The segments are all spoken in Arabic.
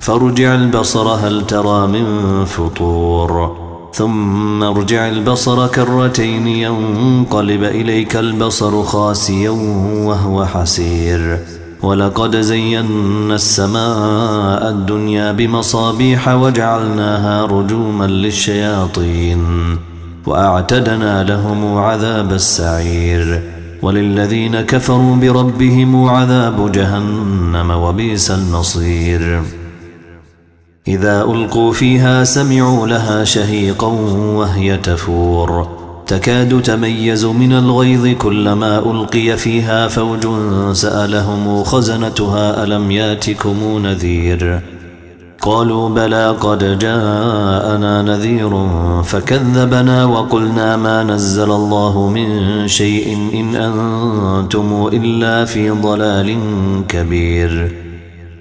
فارجع البصر هل ترى من فطور؟ ثم ارجع البصر كرتين ينقلب إليك البصر خاسيا وهو حسير. ولقد زينا السماء الدنيا بمصابيح وجعلناها رجوما للشياطين. وأعتدنا لهم عذاب السعير. وللذين كفروا بربهم عذاب جهنم وبيس المصير. إذا ألقوا فيها سمعوا لها شهيقا وهي تفور. تكاد تميز من الغيظ كلما ألقي فيها فوج سألهم خزنتها ألم ياتكم نذير. قالوا بلى قد جاءنا نذير فكذبنا وقلنا ما نزل الله من شيء إن أنتم إلا في ضلال كبير.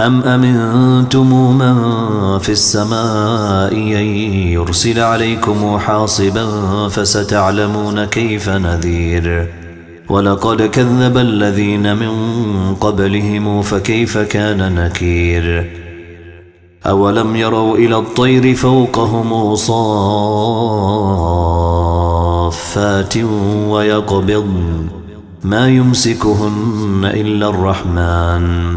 أم أمنتم من في السماء يرسل عليكم حاصبا فستعلمون كيف نذير؟ ولقد كذب الذين من قبلهم فكيف كان نكير؟ أولم يروا إلى الطير فوقهم صافات ويقبض ما يمسكهن إلا الرحمن.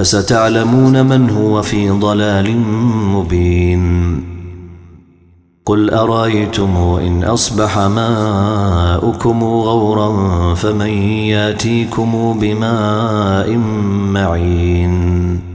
فستعلمون من هو في ضلال مبين. قل أرأيتم إن أصبح ماؤكم غورا فمن ياتيكم بماء معين.